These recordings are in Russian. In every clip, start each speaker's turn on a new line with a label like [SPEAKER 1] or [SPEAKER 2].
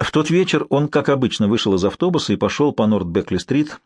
[SPEAKER 1] В тот вечер он, как обычно, вышел из автобуса и пошел по Норд-Бекли-стрит.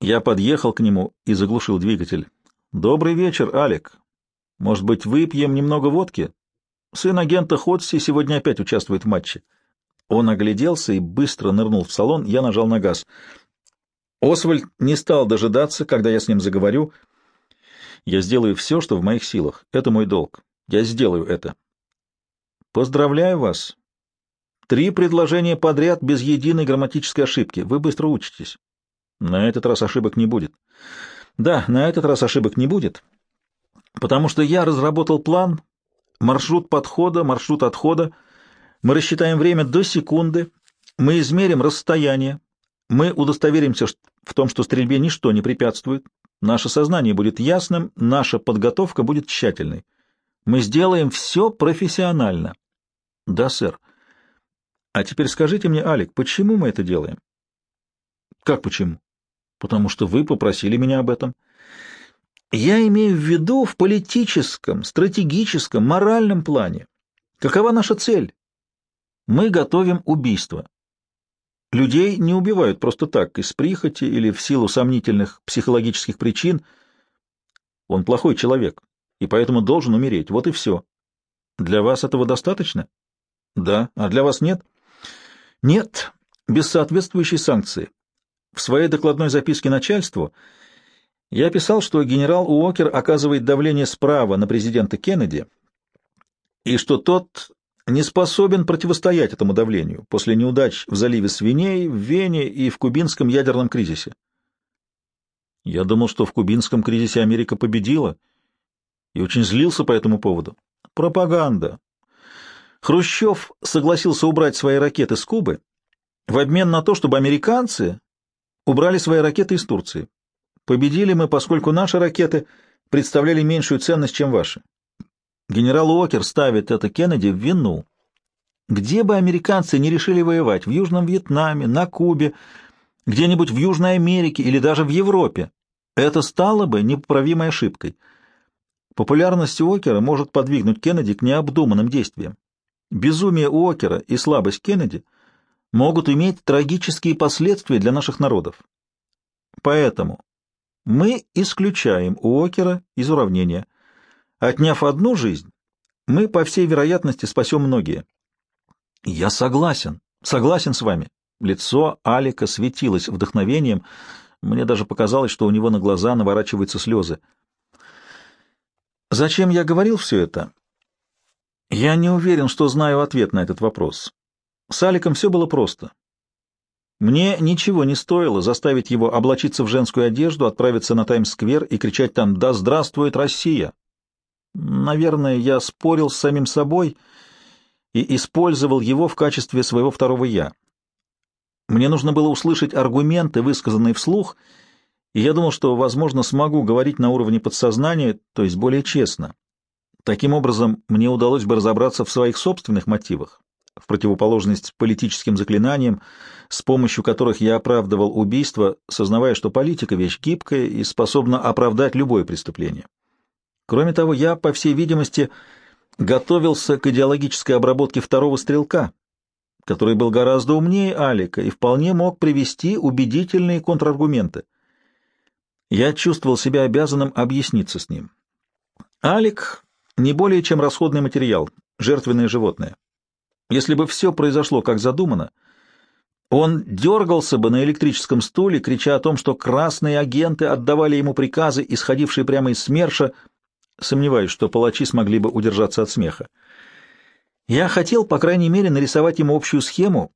[SPEAKER 1] Я подъехал к нему и заглушил двигатель. «Добрый вечер, Алек. Может быть, выпьем немного водки? Сын агента Ходси сегодня опять участвует в матче». Он огляделся и быстро нырнул в салон. Я нажал на газ. Освальд не стал дожидаться, когда я с ним заговорю. Я сделаю все, что в моих силах. Это мой долг. Я сделаю это. Поздравляю вас. Три предложения подряд без единой грамматической ошибки. Вы быстро учитесь. На этот раз ошибок не будет. Да, на этот раз ошибок не будет, потому что я разработал план, маршрут подхода, маршрут отхода. Мы рассчитаем время до секунды, мы измерим расстояние, мы удостоверимся в том, что стрельбе ничто не препятствует, наше сознание будет ясным, наша подготовка будет тщательной. Мы сделаем все профессионально. Да, сэр. А теперь скажите мне, Алик, почему мы это делаем? Как почему? Потому что вы попросили меня об этом. Я имею в виду в политическом, стратегическом, моральном плане. Какова наша цель? Мы готовим убийство. Людей не убивают просто так, из прихоти или в силу сомнительных психологических причин. Он плохой человек, и поэтому должен умереть. Вот и все. Для вас этого достаточно? Да. А для вас нет? Нет. Без соответствующей санкции. В своей докладной записке начальству я писал, что генерал Уокер оказывает давление справа на президента Кеннеди и что тот не способен противостоять этому давлению после неудач в заливе Свиней, в Вене и в кубинском ядерном кризисе. Я думал, что в кубинском кризисе Америка победила, и очень злился по этому поводу. Пропаганда. Хрущев согласился убрать свои ракеты с Кубы в обмен на то, чтобы американцы убрали свои ракеты из Турции. Победили мы, поскольку наши ракеты представляли меньшую ценность, чем ваши. Генерал Уокер ставит это Кеннеди в вину. Где бы американцы не решили воевать, в Южном Вьетнаме, на Кубе, где-нибудь в Южной Америке или даже в Европе, это стало бы непоправимой ошибкой. Популярность Уокера может подвигнуть Кеннеди к необдуманным действиям. Безумие Уокера и слабость Кеннеди могут иметь трагические последствия для наших народов. Поэтому мы исключаем Уокера из уравнения. Отняв одну жизнь, мы, по всей вероятности, спасем многие. Я согласен, согласен с вами. Лицо Алика светилось вдохновением. Мне даже показалось, что у него на глаза наворачиваются слезы. Зачем я говорил все это? Я не уверен, что знаю ответ на этот вопрос. С Аликом все было просто. Мне ничего не стоило заставить его облачиться в женскую одежду, отправиться на Таймс-сквер и кричать там «Да здравствует Россия!». Наверное, я спорил с самим собой и использовал его в качестве своего второго «я». Мне нужно было услышать аргументы, высказанные вслух, и я думал, что, возможно, смогу говорить на уровне подсознания, то есть более честно. Таким образом, мне удалось бы разобраться в своих собственных мотивах, в противоположность политическим заклинаниям, с помощью которых я оправдывал убийство, сознавая, что политика — вещь гибкая и способна оправдать любое преступление. Кроме того, я, по всей видимости, готовился к идеологической обработке второго стрелка, который был гораздо умнее Алика и вполне мог привести убедительные контраргументы. Я чувствовал себя обязанным объясниться с ним. Алик — не более чем расходный материал, жертвенное животное. Если бы все произошло как задумано, он дергался бы на электрическом стуле, крича о том, что красные агенты отдавали ему приказы, исходившие прямо из СМЕРШа. Сомневаюсь, что палачи смогли бы удержаться от смеха. Я хотел, по крайней мере, нарисовать ему общую схему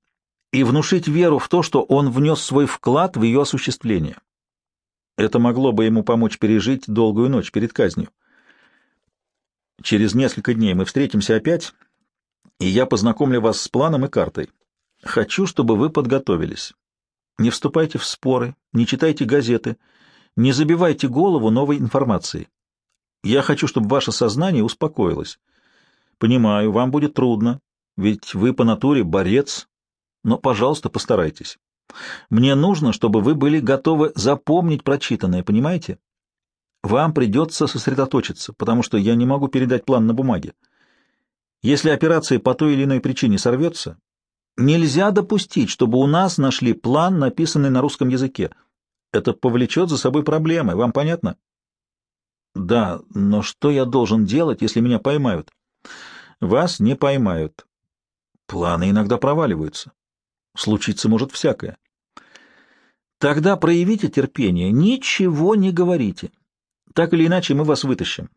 [SPEAKER 1] и внушить веру в то, что он внес свой вклад в ее осуществление. Это могло бы ему помочь пережить долгую ночь перед казнью. Через несколько дней мы встретимся опять — и я познакомлю вас с планом и картой. Хочу, чтобы вы подготовились. Не вступайте в споры, не читайте газеты, не забивайте голову новой информацией. Я хочу, чтобы ваше сознание успокоилось. Понимаю, вам будет трудно, ведь вы по натуре борец, но, пожалуйста, постарайтесь. Мне нужно, чтобы вы были готовы запомнить прочитанное, понимаете? Вам придется сосредоточиться, потому что я не могу передать план на бумаге. Если операция по той или иной причине сорвется, Нельзя допустить, чтобы у нас нашли план, написанный на русском языке. Это повлечет за собой проблемы, вам понятно? Да, но что я должен делать, если меня поймают? Вас не поймают. Планы иногда проваливаются. Случиться может всякое. Тогда проявите терпение, ничего не говорите. Так или иначе мы вас вытащим.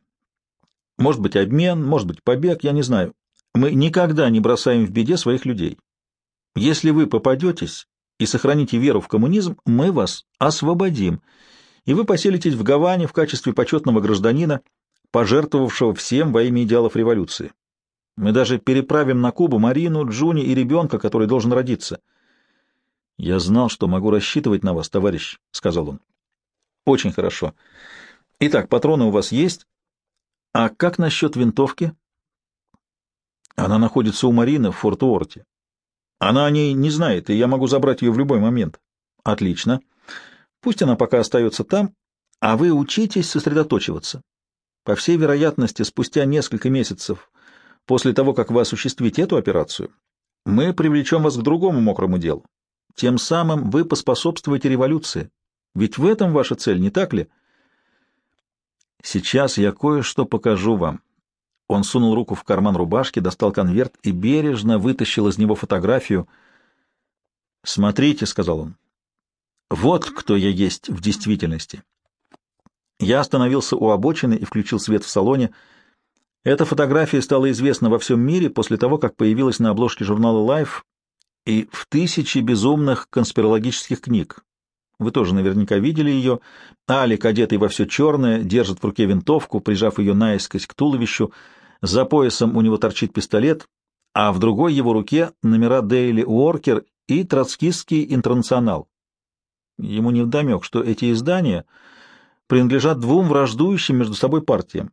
[SPEAKER 1] Может быть, обмен, может быть, побег, я не знаю. Мы никогда не бросаем в беде своих людей. Если вы попадетесь и сохраните веру в коммунизм, мы вас освободим, и вы поселитесь в Гаване в качестве почетного гражданина, пожертвовавшего всем во имя идеалов революции. Мы даже переправим на Кубу Марину, Джуни и ребенка, который должен родиться. — Я знал, что могу рассчитывать на вас, товарищ, — сказал он. — Очень хорошо. Итак, патроны у вас есть. А как насчет винтовки? Она находится у Марины в Форт-Уорте. Она о ней не знает, и я могу забрать ее в любой момент. Отлично. Пусть она пока остается там, а вы учитесь сосредоточиваться. По всей вероятности, спустя несколько месяцев после того, как вы осуществите эту операцию, мы привлечем вас к другому мокрому делу. Тем самым вы поспособствуете революции. Ведь в этом ваша цель, не так ли? Сейчас я кое-что покажу вам. Он сунул руку в карман рубашки, достал конверт и бережно вытащил из него фотографию. «Смотрите», — сказал он, — «вот кто я есть в действительности». Я остановился у обочины и включил свет в салоне. Эта фотография стала известна во всем мире после того, как появилась на обложке журнала Life и в тысячи безумных конспирологических книг. Вы тоже наверняка видели ее. Алик, одетый во все черное, держит в руке винтовку, прижав ее наискось к туловищу, — за поясом у него торчит пистолет, а в другой его руке номера Daily Worker и Троцкистский Интернационал. Ему не вдомек, что эти издания принадлежат двум враждующим между собой партиям.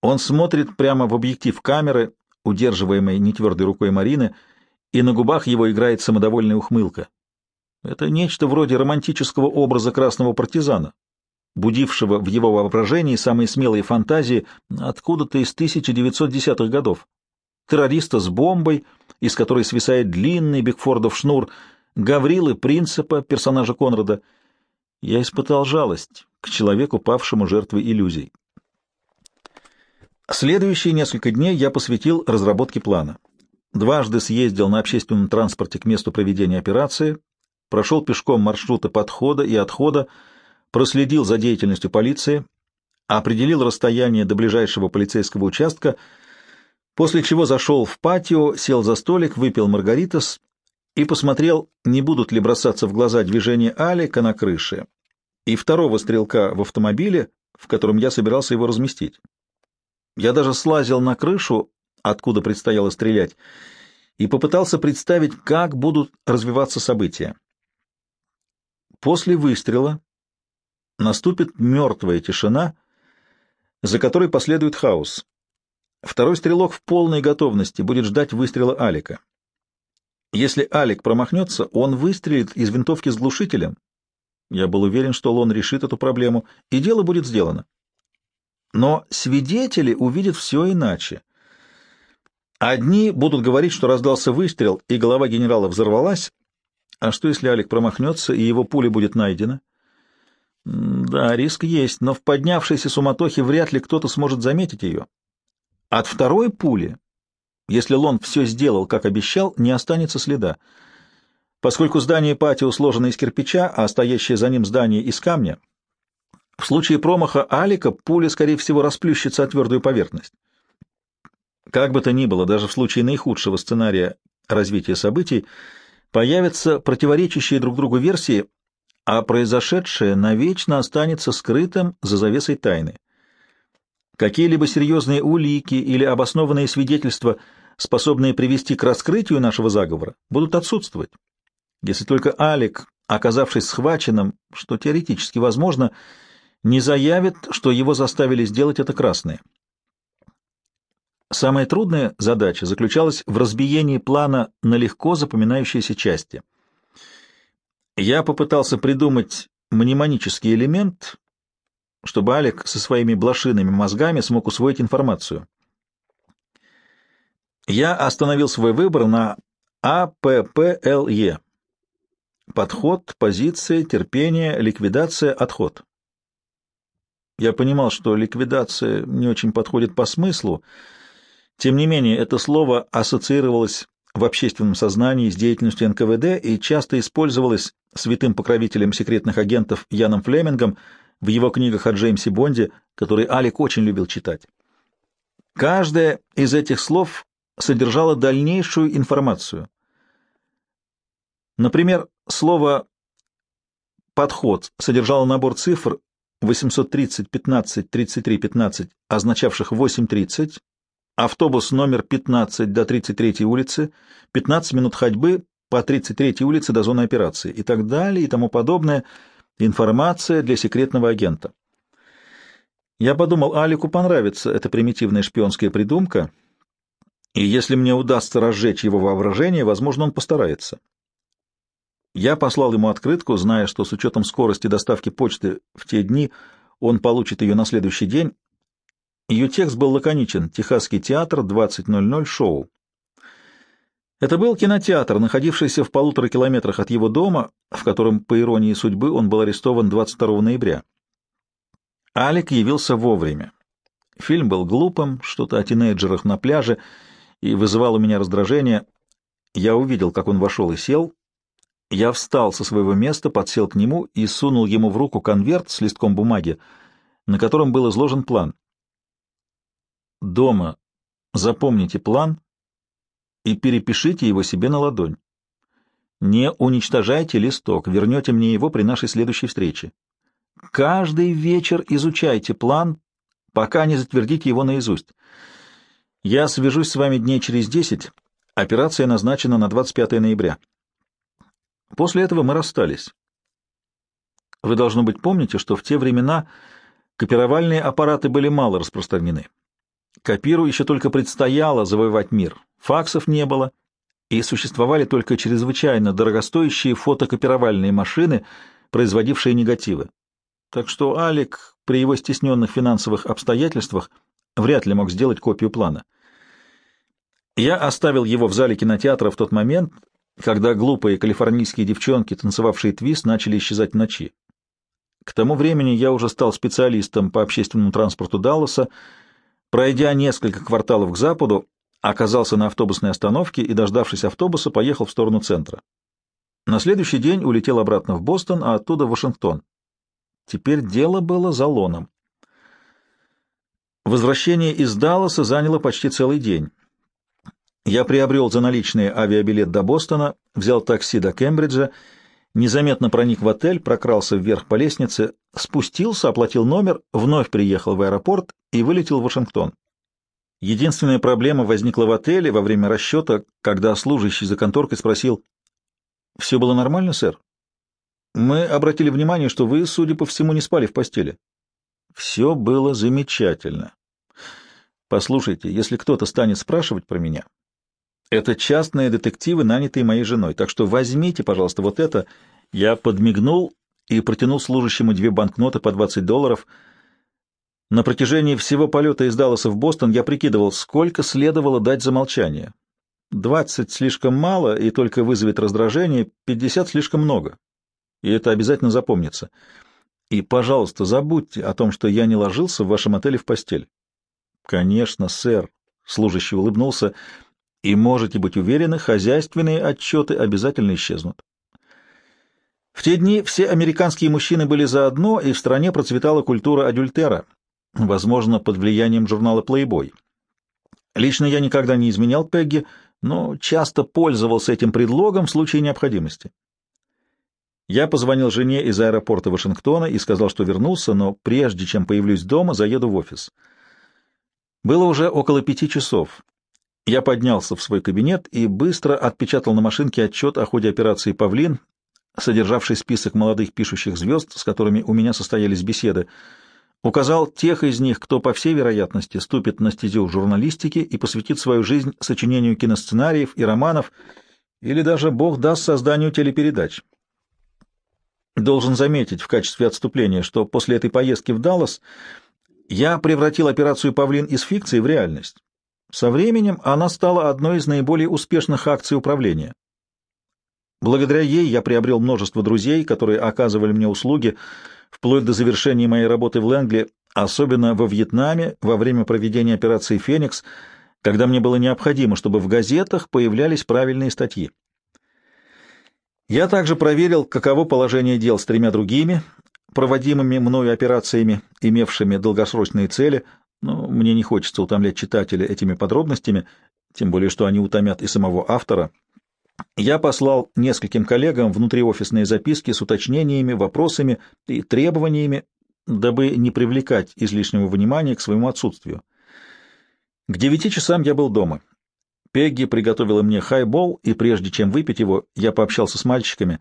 [SPEAKER 1] Он смотрит прямо в объектив камеры, удерживаемой нетвердой рукой Марины, и на губах его играет самодовольная ухмылка. Это нечто вроде романтического образа красного партизана, будившего в его воображении самые смелые фантазии откуда-то из 1910-х годов. Террориста с бомбой, из которой свисает длинный Бигфордов шнур, Гаврилы Принципа, персонажа Конрада. Я испытал жалость к человеку, павшему жертвой иллюзий. Следующие несколько дней я посвятил разработке плана. Дважды съездил на общественном транспорте к месту проведения операции, прошел пешком маршруты подхода и отхода, проследил за деятельностью полиции, определил расстояние до ближайшего полицейского участка, после чего зашел в патио, сел за столик, выпил маргаритас и посмотрел, не будут ли бросаться в глаза движения Алика на крыше и второго стрелка в автомобиле, в котором я собирался его разместить. Я даже слазил на крышу, откуда предстояло стрелять, и попытался представить, как будут развиваться события. После выстрела наступит мертвая тишина, за которой последует хаос. Второй стрелок в полной готовности будет ждать выстрела Алика. Если Алик промахнется, он выстрелит из винтовки с глушителем. Я был уверен, что Лон решит эту проблему, и дело будет сделано. Но свидетели увидят все иначе. Одни будут говорить, что раздался выстрел, и голова генерала взорвалась, а что, если Алик промахнется, и его пуля будет найдена? Да, риск есть, но в поднявшейся суматохе вряд ли кто-то сможет заметить ее. От второй пули, если Лон все сделал, как обещал, не останется следа. Поскольку здание патио сложено из кирпича, а стоящее за ним здание из камня, в случае промаха Алика пуля, скорее всего, расплющится о твердую поверхность. Как бы то ни было, даже в случае наихудшего сценария развития событий, появятся противоречащие друг другу версии, а произошедшее навечно останется скрытым за завесой тайны. Какие-либо серьезные улики или обоснованные свидетельства, способные привести к раскрытию нашего заговора, будут отсутствовать. Если только Алик, оказавшись схваченным, что теоретически возможно, не заявит, что его заставили сделать это красные. Самая трудная задача заключалась в разбиении плана на легко запоминающиеся части — я попытался придумать мнемонический элемент, чтобы Алик со своими блошиными мозгами смог усвоить информацию. Я остановил свой выбор на АППЛЕ. Подход, позиция, терпение, ликвидация, отход. Я понимал, что ликвидация не очень подходит по смыслу, тем не менее это слово ассоциировалось в общественном сознании с деятельностью НКВД и часто использовалось святым покровителем секретных агентов Яном Флемингом в его книгах о Джеймсе Бонде, которые Алик очень любил читать. Каждое из этих слов содержало дальнейшую информацию. Например, слово «подход» содержало набор цифр 830 15 33 15, означавших 8.30, автобус номер 15 до 33 улицы, 15 минут ходьбы по 33 улице до зоны операции и так далее и тому подобное. Информация для секретного агента. Я подумал, Алику понравится эта примитивная шпионская придумка, и если мне удастся разжечь его воображение, возможно, он постарается. Я послал ему открытку, зная, что с учетом скорости доставки почты в те дни он получит ее на следующий день. Ее текст был лаконичен «Техасский театр, 20.00, шоу». Это был кинотеатр, находившийся в полутора километрах от его дома, в котором, по иронии судьбы, он был арестован 22 ноября. Алик явился вовремя. Фильм был глупым, что-то о тинейджерах на пляже, и вызывал у меня раздражение. Я увидел, как он вошел и сел, я встал со своего места, подсел к нему и сунул ему в руку конверт с листком бумаги, на котором был изложен план. «Дома запомните план и перепишите его себе на ладонь. Не уничтожайте листок, вернете мне его при нашей следующей встрече. Каждый вечер изучайте план, пока не затвердите его наизусть. Я свяжусь с вами дней через десять. Операция назначена на 25 ноября. После этого мы расстались. Вы, должно быть, помните, что в те времена копировальные аппараты были мало распространены. Копиру еще только предстояло завоевать мир. Факсов не было, и существовали только чрезвычайно дорогостоящие фотокопировальные машины, производившие негативы. Так что Алик при его стесненных финансовых обстоятельствах вряд ли мог сделать копию плана. Я оставил его в зале кинотеатра в тот момент, когда глупые калифорнийские девчонки, танцевавшие твист, начали исчезать в ночи. К тому времени я уже стал специалистом по общественному транспорту Далласа, пройдя несколько кварталов к западу, оказался на автобусной остановке и, дождавшись автобуса, поехал в сторону центра. На следующий день улетел обратно в Бостон, а оттуда в Вашингтон. Теперь дело было за лоном. Возвращение из Далласа заняло почти целый день. Я приобрел за наличные авиабилет до Бостона, взял такси до Кембриджа, незаметно проник в отель, прокрался вверх по лестнице, спустился, оплатил номер, вновь приехал в аэропорт и вылетел в Вашингтон. Единственная проблема возникла в отеле во время расчета, когда служащий за конторкой спросил, «Все было нормально, сэр?» «Мы обратили внимание, что вы, судя по всему, не спали в постели». «Все было замечательно. Послушайте, если кто-то станет спрашивать про меня, это частные детективы, нанятые моей женой, так что возьмите, пожалуйста, вот это. Я подмигнул и протянул служащему две банкноты по 20 долларов. На протяжении всего полета из Далласа в Бостон я прикидывал, сколько следовало дать за молчание. 20 слишком мало и только вызовет раздражение, 50 слишком много. И это обязательно запомнится. И, пожалуйста, забудьте о том, что я не ложился в вашем отеле в постель. — Конечно, сэр, — служащий улыбнулся, — и можете быть уверены, хозяйственные отчеты обязательно исчезнут. В те дни все американские мужчины были заодно, и в стране процветала культура адюльтера, возможно, под влиянием журнала Playboy. Лично я никогда не изменял Пегги, но часто пользовался этим предлогом в случае необходимости. Я позвонил жене из аэропорта Вашингтона и сказал, что вернулся, но прежде чем появлюсь дома, заеду в офис. Было уже около пяти часов. Я поднялся в свой кабинет и быстро отпечатал на машинке отчет о ходе операции «Павлин», содержавший список молодых пишущих звезд, с которыми у меня состоялись беседы, указал тех из них, кто, по всей вероятности, ступит на стезю журналистики и посвятит свою жизнь сочинению киносценариев и романов, или даже, бог даст, созданию телепередач. Должен заметить в качестве отступления, что после этой поездки в Даллас я превратил операцию «Павлин» из фикции в реальность Со временем она стала одной из наиболее успешных акций управления. Благодаря ей я приобрел множество друзей, которые оказывали мне услуги вплоть до завершения моей работы в Лэнгли, особенно во Вьетнаме во время проведения операции «Феникс», когда мне было необходимо, чтобы в газетах появлялись правильные статьи. Я также проверил, каково положение дел с тремя другими, проводимыми мною операциями, имевшими долгосрочные цели, но мне не хочется утомлять читателя этими подробностями, тем более что они утомят и самого автора. Я послал нескольким коллегам внутриофисные записки с уточнениями, вопросами и требованиями, дабы не привлекать излишнего внимания к своему отсутствию. К девяти часам я был дома. Пегги приготовила мне хайбол, и прежде чем выпить его, я пообщался с мальчиками.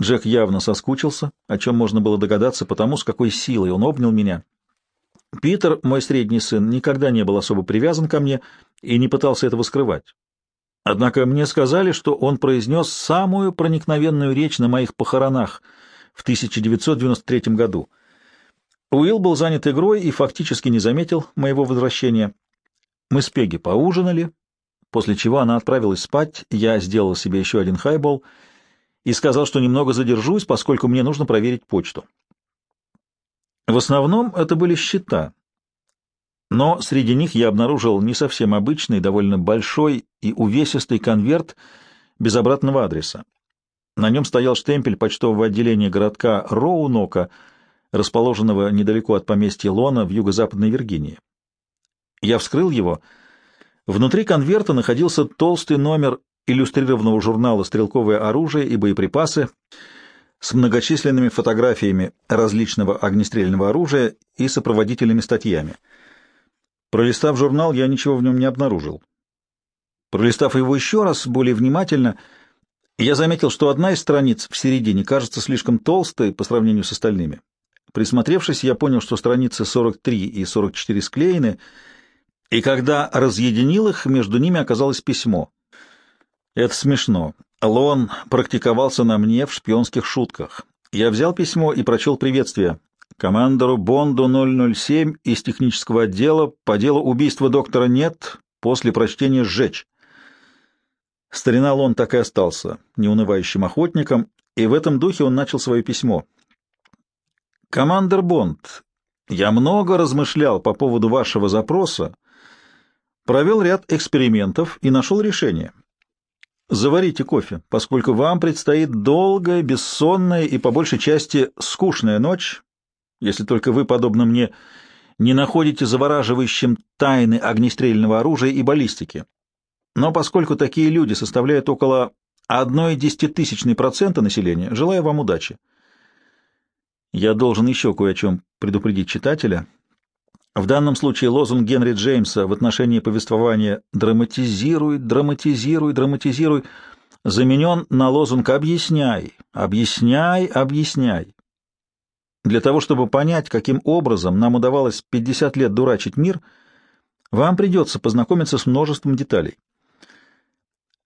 [SPEAKER 1] Джек явно соскучился, о чем можно было догадаться потому, с какой силой он обнял меня. Питер, мой средний сын, никогда не был особо привязан ко мне и не пытался этого скрывать. Однако мне сказали, что он произнес самую проникновенную речь на моих похоронах в 1993 году. Уилл был занят игрой и фактически не заметил моего возвращения. Мы с Пегги поужинали, после чего она отправилась спать, я сделал себе еще один хайбол и сказал, что немного задержусь, поскольку мне нужно проверить почту. В основном это были счета, но среди них я обнаружил не совсем обычный, довольно большой и увесистый конверт без обратного адреса. На нем стоял штемпель почтового отделения городка Роунока, расположенного недалеко от поместья Лона в юго-западной Виргинии. Я вскрыл его — Внутри конверта находился толстый номер иллюстрированного журнала «Стрелковое оружие и боеприпасы» с многочисленными фотографиями различного огнестрельного оружия и сопроводительными статьями. Пролистав журнал, я ничего в нем не обнаружил. Пролистав его еще раз, более внимательно, я заметил, что одна из страниц в середине кажется слишком толстой по сравнению с остальными. Присмотревшись, я понял, что страницы 43 и 44 склеены — и когда разъединил их, между ними оказалось письмо. Это смешно. Лон практиковался на мне в шпионских шутках. Я взял письмо и прочел приветствие. Командору Бонду 007 из технического отдела по делу убийства доктора нет, после прочтения сжечь. Старина Лон так и остался неунывающим охотником, и в этом духе он начал свое письмо. «Командор Бонд, я много размышлял по поводу вашего запроса провел ряд экспериментов и нашел решение. Заварите кофе, поскольку вам предстоит долгая, бессонная и по большей части скучная ночь, если только вы, подобно мне, не находите завораживающим тайны огнестрельного оружия и баллистики. Но поскольку такие люди составляют около одной десятитысячной процента населения, желаю вам удачи. Я должен еще кое о чем предупредить читателя — в данном случае лозунг Генри Джеймса в отношении повествования «драматизируй, драматизируй, драматизируй» заменен на лозунг «объясняй, объясняй, объясняй». Для того, чтобы понять, каким образом нам удавалось 50 лет дурачить мир, вам придется познакомиться с множеством деталей.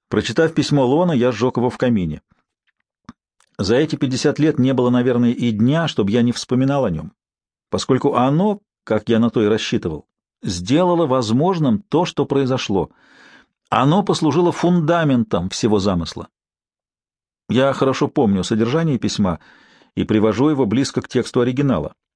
[SPEAKER 1] Прочитав письмо Лона, я сжег его в камине. За эти 50 лет не было, наверное, и дня, чтобы я не вспоминал о нем, поскольку оно, как я на то и рассчитывал, сделало возможным то, что произошло. Оно послужило фундаментом всего замысла. Я хорошо помню содержание письма и привожу его близко к тексту оригинала.